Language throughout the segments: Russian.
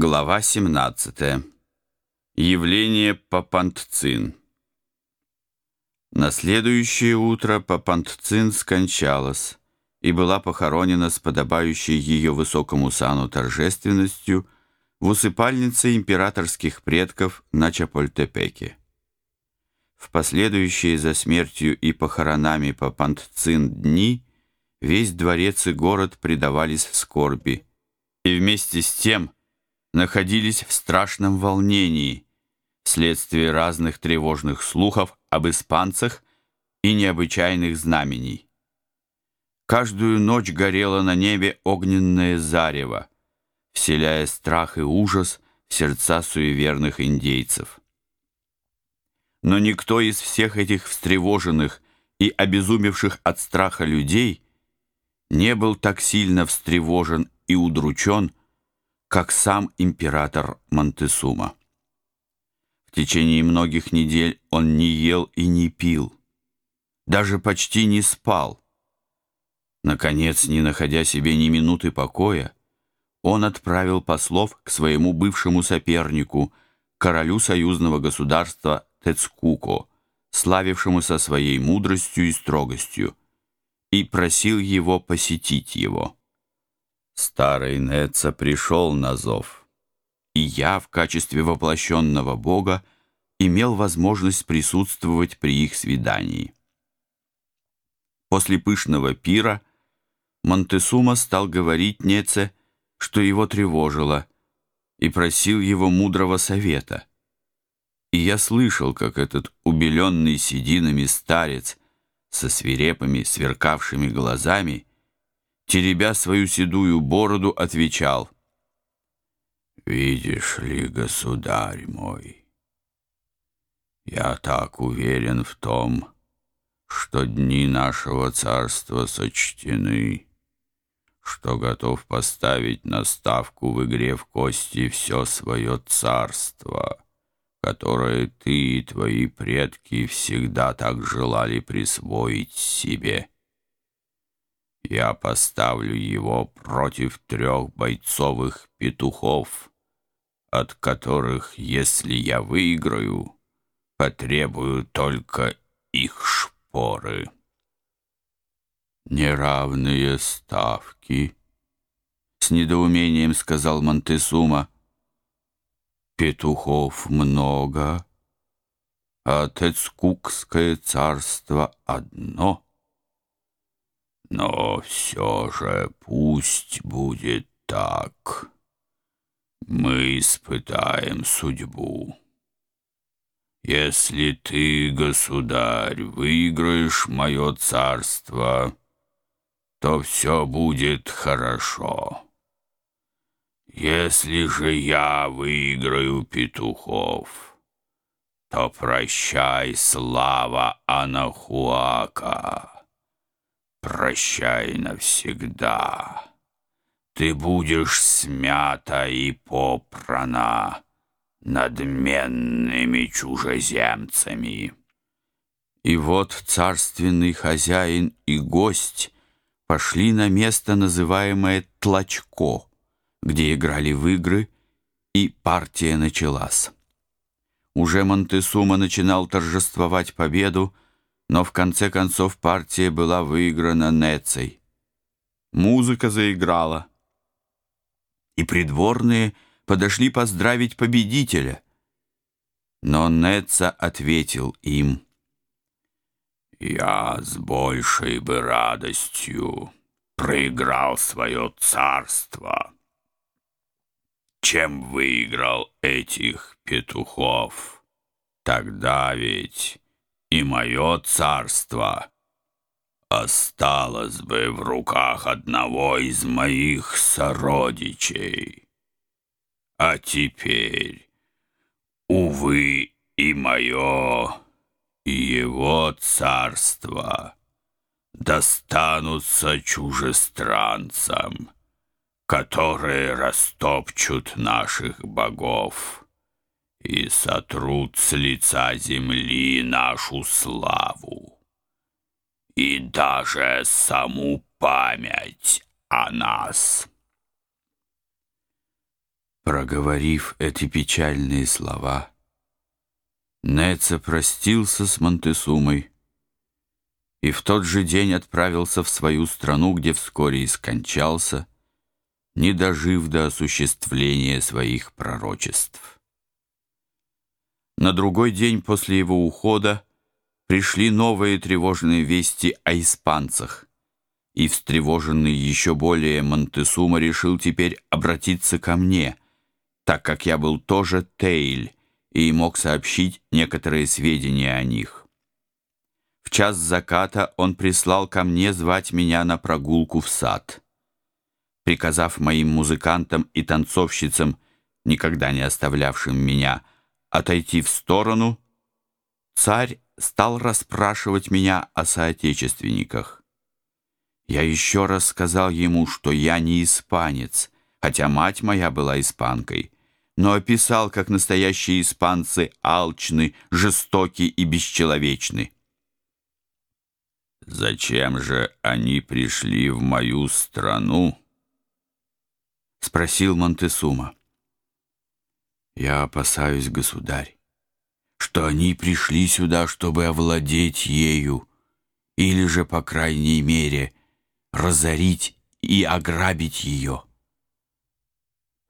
Глава 17. Явление Папантцин. На следующее утро Папантцин скончалась и была похоронена с подобающей ее высокому сану торжественностью в усыпальнице императорских предков на Чапольтепеке. В последующие за смертью и похоронами Папантцин дни весь дворец и город предавались скорби, и вместе с тем – находились в страшном волнении вследствие разных тревожных слухов об испанцах и необычайных знамений. Каждую ночь горело на небе огненное зарево, вселяя страх и ужас в сердца суеверных индейцев. Но никто из всех этих встревоженных и обезумевших от страха людей не был так сильно встревожен и удручен, как сам император Монтесума. В течение многих недель он не ел и не пил, даже почти не спал. Наконец, не находя себе ни минуты покоя, он отправил послов к своему бывшему сопернику, королю союзного государства Тецкуко, славившемуся своей мудростью и строгостью, и просил его посетить его. Старый Неца пришел на зов, и я в качестве воплощенного Бога имел возможность присутствовать при их свидании. После пышного пира Монтесума стал говорить Неце, что его тревожило, и просил его мудрого совета. И я слышал, как этот убеленный сединами старец со свирепыми, сверкавшими глазами теребя свою седую бороду, отвечал. «Видишь ли, государь мой, я так уверен в том, что дни нашего царства сочтены, что готов поставить на ставку в игре в кости все свое царство, которое ты и твои предки всегда так желали присвоить себе». Я поставлю его против трех бойцовых петухов, от которых, если я выиграю, потребую только их шпоры. Неравные ставки, с недоумением сказал Монтесума. Петухов много, а Тецкукское царство одно — но все же пусть будет так. Мы испытаем судьбу. Если ты, государь, выиграешь мое царство, то все будет хорошо. Если же я выиграю петухов, то прощай, слава Анахуака. Прощай навсегда. Ты будешь смята и попрана надменными чужеземцами. И вот царственный хозяин и гость пошли на место, называемое Тлачко, где играли в игры, и партия началась. Уже Монтесума начинал торжествовать победу, но в конце концов партия была выиграна Нецей. Музыка заиграла, и придворные подошли поздравить победителя. Но Неца ответил им, «Я с большей бы радостью проиграл свое царство, чем выиграл этих петухов. Тогда ведь и мое царство осталось бы в руках одного из моих сородичей. А теперь, увы, и мое, и его царство достанутся чужестранцам, которые растопчут наших богов и сотрут с лица земли нашу славу и даже саму память о нас. Проговорив эти печальные слова, Неца простился с Монтесумой и в тот же день отправился в свою страну, где вскоре и скончался, не дожив до осуществления своих пророчеств. На другой день после его ухода пришли новые тревожные вести о испанцах, и встревоженный еще более Монтесума решил теперь обратиться ко мне, так как я был тоже Тейль и мог сообщить некоторые сведения о них. В час заката он прислал ко мне звать меня на прогулку в сад. Приказав моим музыкантам и танцовщицам, никогда не оставлявшим меня, отойти в сторону, царь стал расспрашивать меня о соотечественниках. Я еще раз сказал ему, что я не испанец, хотя мать моя была испанкой, но описал, как настоящие испанцы алчны, жестоки и бесчеловечны. «Зачем же они пришли в мою страну?» — спросил Монтесума. «Я опасаюсь, государь, что они пришли сюда, чтобы овладеть ею, или же, по крайней мере, — разорить и ограбить ее.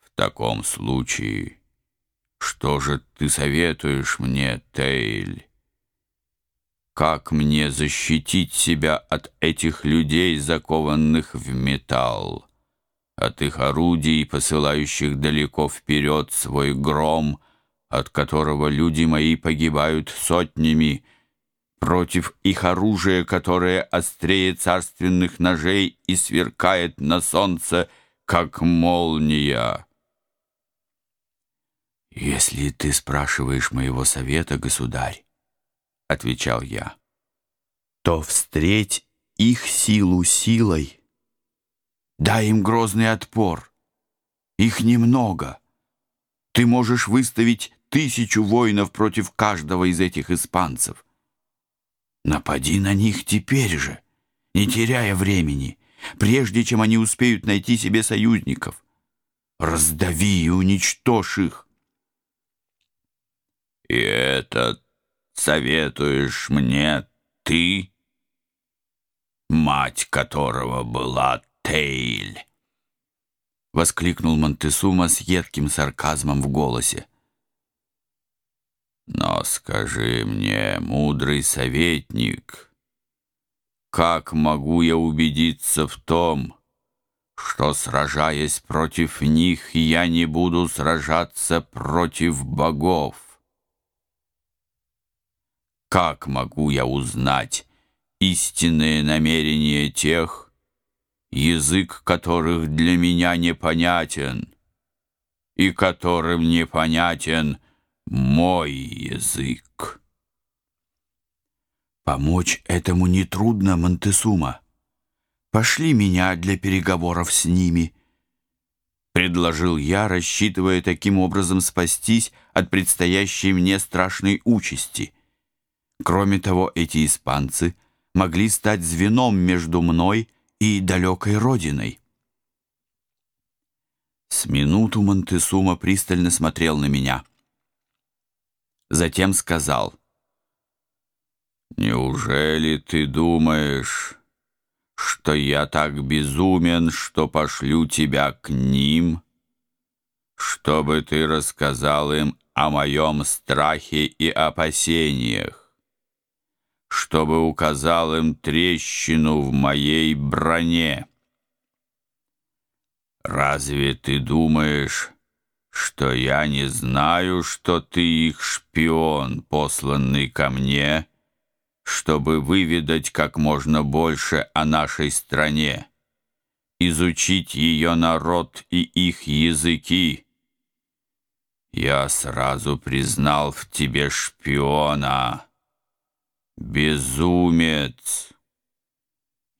В таком случае, что же ты советуешь мне, Тейль? Как мне защитить себя от этих людей, закованных в металл, от их орудий, посылающих далеко вперед свой гром, от которого люди мои погибают сотнями, против их оружия, которое острее царственных ножей и сверкает на солнце, как молния. «Если ты спрашиваешь моего совета, государь, — отвечал я, — то встреть их силу силой. Дай им грозный отпор. Их немного. Ты можешь выставить тысячу воинов против каждого из этих испанцев. Напади на них теперь же, не теряя времени, прежде чем они успеют найти себе союзников. Раздави и уничтожь их. И это советуешь мне ты, мать которого была Тейль? Воскликнул Монтесума с едким сарказмом в голосе. Но скажи мне, мудрый советник, как могу я убедиться в том, что, сражаясь против них, я не буду сражаться против богов? Как могу я узнать истинные намерения тех, язык которых для меня непонятен, и которым непонятен мой язык. Помочь этому нетрудно, Монтесума. Пошли меня для переговоров с ними. Предложил я, рассчитывая таким образом спастись от предстоящей мне страшной участи. Кроме того, эти испанцы могли стать звеном между мной и далекой родиной. С минуту Монтесума пристально смотрел на меня — Затем сказал, «Неужели ты думаешь, что я так безумен, что пошлю тебя к ним, чтобы ты рассказал им о моем страхе и опасениях, чтобы указал им трещину в моей броне? Разве ты думаешь, что я не знаю, что ты их шпион, посланный ко мне, чтобы выведать как можно больше о нашей стране, изучить ее народ и их языки. Я сразу признал в тебе шпиона, безумец.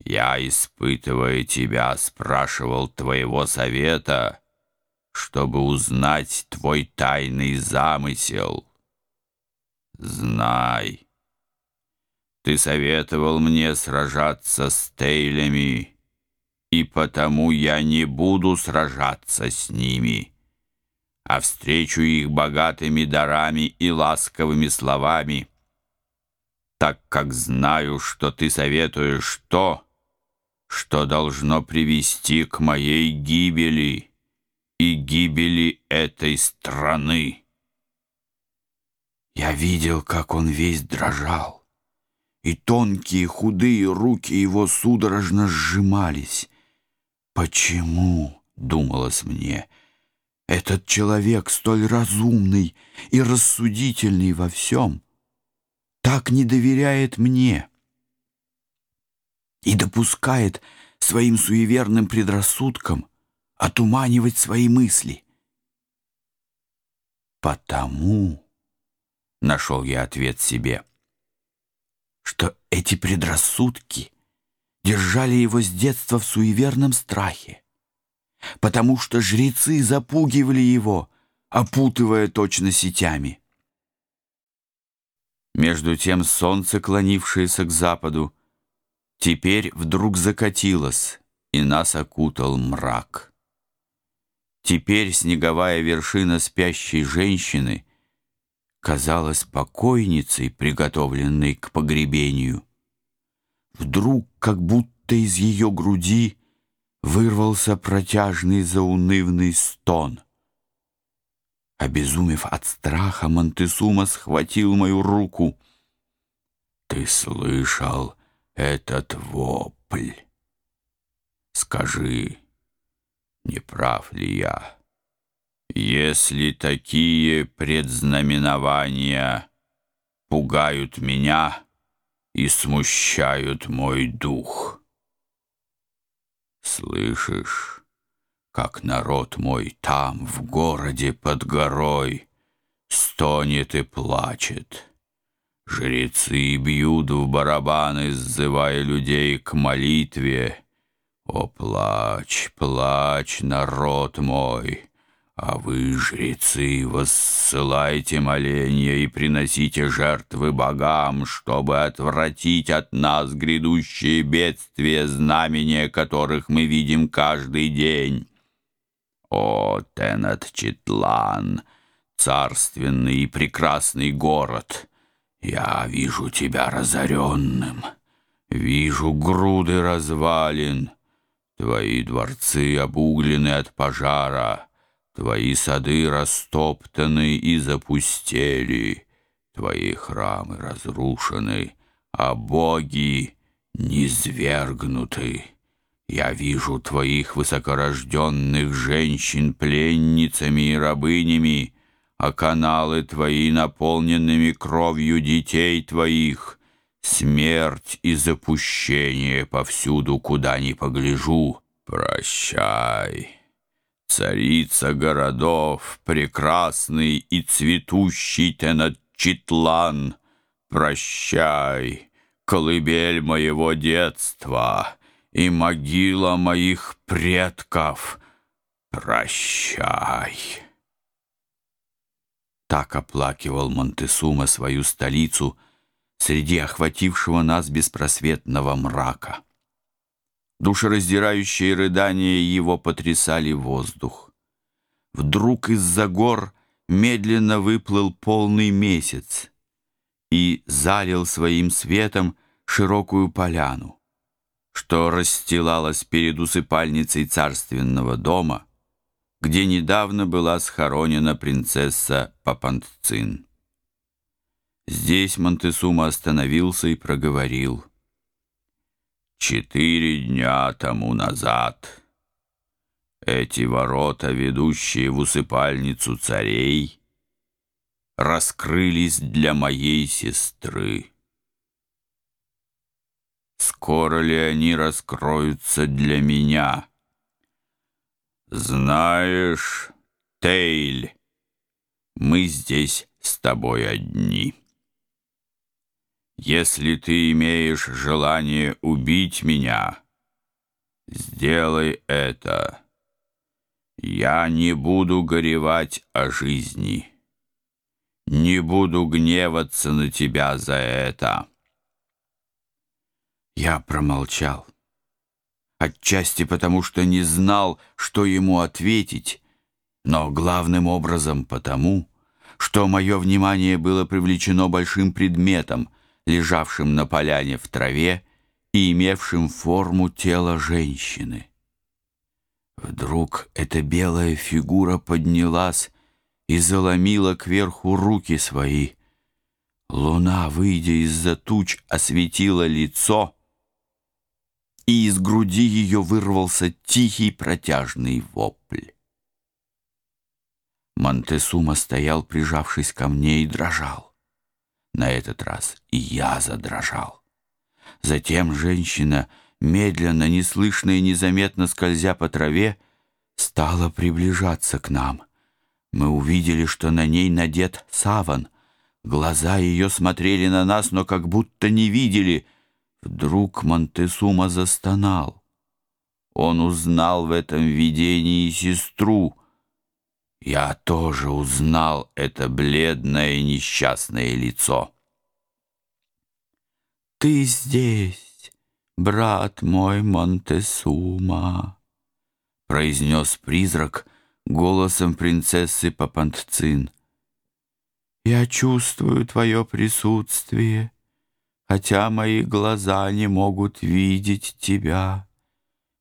Я, испытывая тебя, спрашивал твоего совета — чтобы узнать твой тайный замысел. Знай, ты советовал мне сражаться с Тейлями, и потому я не буду сражаться с ними. а встречу их богатыми дарами и ласковыми словами, так как знаю, что ты советуешь то, что должно привести к моей гибели и гибели этой страны. Я видел, как он весь дрожал, и тонкие худые руки его судорожно сжимались. «Почему?» — думалось мне. «Этот человек столь разумный и рассудительный во всем, так не доверяет мне» и допускает своим суеверным предрассудкам отуманивать свои мысли. Потому, нашел я ответ себе, что эти предрассудки держали его с детства в суеверном страхе, потому что жрецы запугивали его, опутывая точно сетями. Между тем солнце, клонившееся к западу, теперь вдруг закатилось, и нас окутал мрак. Теперь снеговая вершина спящей женщины казалась покойницей, приготовленной к погребению. Вдруг, как будто из ее груди вырвался протяжный заунывный стон. Обезумев от страха, Монтесума схватил мою руку. «Ты слышал?» этот вопль. Скажи, не прав ли я? Если такие предзнаменования пугают меня и смущают мой дух. Слышишь, как народ мой там, в городе под горой, стонет и плачет? Жрецы бьют в барабаны, сзывая людей к молитве. О, плачь, плачь, народ мой! А вы, жрецы, воссылайте моления и приносите жертвы богам, чтобы отвратить от нас грядущие бедствия, знамения которых мы видим каждый день. О, Тенат-Читлан, царственный и прекрасный город! Я вижу тебя разоренным, вижу груды развалин, Твои дворцы обуглены от пожара, Твои сады растоптаны и запустели, Твои храмы разрушены, а боги низвергнуты. Я вижу твоих высокорожденных женщин пленницами и рабынями, а каналы твои наполненными кровью детей твоих. Смерть и запущение повсюду, куда ни погляжу. Прощай, царица городов, прекрасный и цветущий Теночтитлан. Прощай, колыбель моего детства и могила моих предков. Прощай. Так оплакивал Монтесума свою столицу среди охватившего нас беспросветного мрака. Душераздирающие рыдания его потрясали воздух. Вдруг из-за гор медленно выплыл полный месяц и залил своим светом широкую поляну, что расстилалась перед усыпальницей царственного дома, где недавно была схоронена принцесса Папантцин. Здесь Монтесума остановился и проговорил. «Четыре дня тому назад эти ворота, ведущие в усыпальницу царей, раскрылись для моей сестры. Скоро ли они раскроются для меня?» «Знаешь, Тейль, мы здесь с тобой одни. Если ты имеешь желание убить меня, сделай это. Я не буду горевать о жизни, не буду гневаться на тебя за это». Я промолчал отчасти потому, что не знал, что ему ответить, но главным образом потому, что мое внимание было привлечено большим предметом, лежавшим на поляне в траве и имевшим форму тела женщины. Вдруг эта белая фигура поднялась и заломила кверху руки свои. Луна, выйдя из-за туч, осветила лицо, и из груди ее вырвался тихий протяжный вопль. Монтесума стоял, прижавшись ко мне, и дрожал. На этот раз и я задрожал. Затем женщина, медленно, неслышно и незаметно скользя по траве, стала приближаться к нам. Мы увидели, что на ней надет саван. Глаза ее смотрели на нас, но как будто не видели. Вдруг Монтесума застонал. Он узнал в этом видении сестру — я тоже узнал это бледное несчастное лицо. «Ты здесь, брат мой Монтесума», — произнес призрак голосом принцессы Папантцин. «Я чувствую твое присутствие, хотя мои глаза не могут видеть тебя.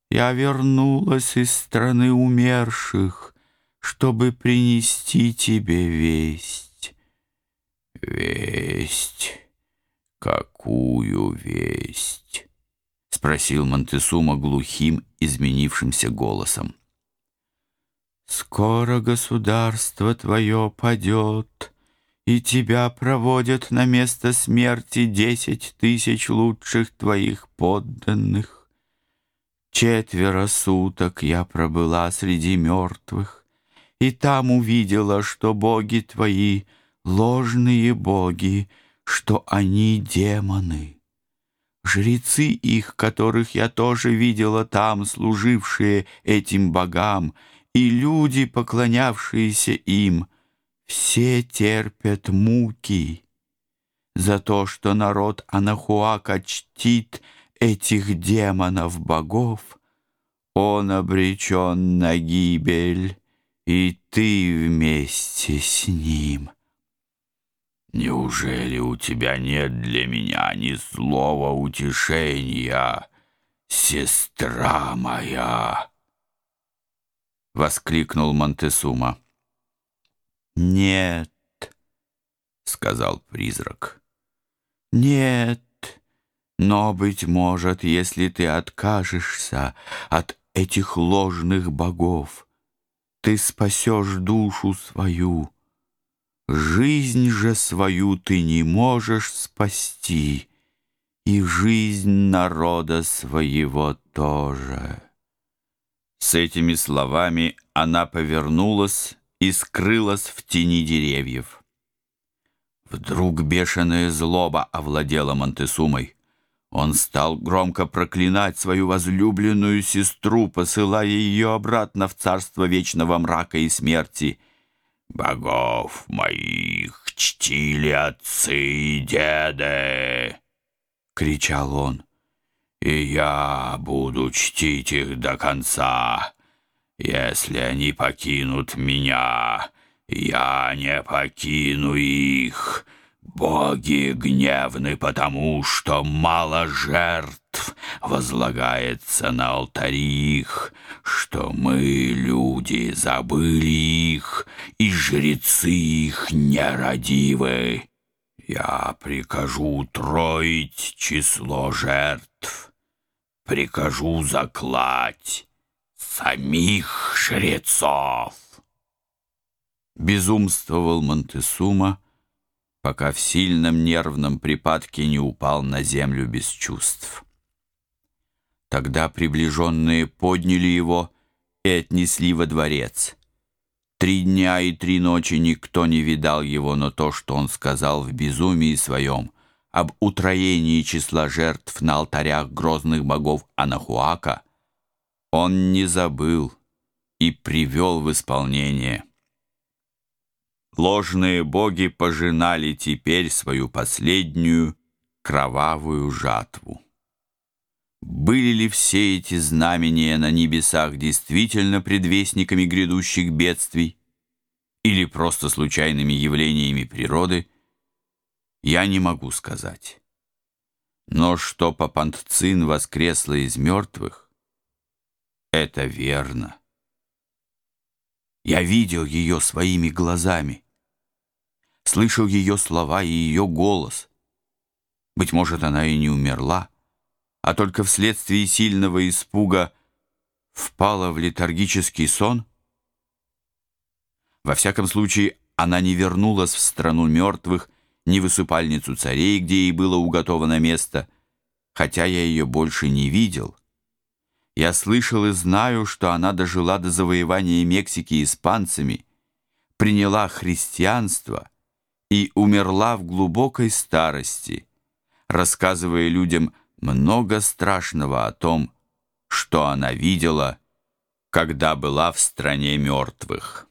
Я вернулась из страны умерших» чтобы принести тебе весть. Весть? Какую весть? Спросил Монтесума глухим, изменившимся голосом. Скоро государство твое падет, и тебя проводят на место смерти десять тысяч лучших твоих подданных. Четверо суток я пробыла среди мертвых, и там увидела, что боги твои — ложные боги, что они демоны. Жрецы их, которых я тоже видела там, служившие этим богам, и люди, поклонявшиеся им, все терпят муки за то, что народ Анахуака чтит этих демонов-богов, он обречен на гибель и ты вместе с ним. Неужели у тебя нет для меня ни слова утешения, сестра моя? Воскликнул Монтесума. Нет, сказал призрак. Нет, но, быть может, если ты откажешься от этих ложных богов, ты спасешь душу свою. Жизнь же свою ты не можешь спасти, и жизнь народа своего тоже. С этими словами она повернулась и скрылась в тени деревьев. Вдруг бешеная злоба овладела Монтесумой. Он стал громко проклинать свою возлюбленную сестру, посылая ее обратно в царство вечного мрака и смерти. «Богов моих чтили отцы и деды!» — кричал он. «И я буду чтить их до конца. Если они покинут меня, я не покину их». Боги гневны потому, что мало жертв возлагается на алтари их, что мы, люди, забыли их, и жрецы их нерадивы. Я прикажу утроить число жертв, прикажу заклать самих жрецов. Безумствовал Монтесума, пока в сильном нервном припадке не упал на землю без чувств. Тогда приближенные подняли его и отнесли во дворец. Три дня и три ночи никто не видал его, но то, что он сказал в безумии своем об утроении числа жертв на алтарях грозных богов Анахуака, он не забыл и привел в исполнение. Ложные боги пожинали теперь свою последнюю кровавую жатву. Были ли все эти знамения на небесах действительно предвестниками грядущих бедствий? или просто случайными явлениями природы, я не могу сказать. Но что Папантцин воскресла из мертвых, это верно. Я видел ее своими глазами, слышал ее слова и ее голос. Быть может, она и не умерла, а только вследствие сильного испуга впала в летаргический сон? Во всяком случае, она не вернулась в страну мертвых, ни в усыпальницу царей, где ей было уготовано место, хотя я ее больше не видел. Я слышал и знаю, что она дожила до завоевания Мексики испанцами, приняла христианство и умерла в глубокой старости, рассказывая людям много страшного о том, что она видела, когда была в стране мертвых.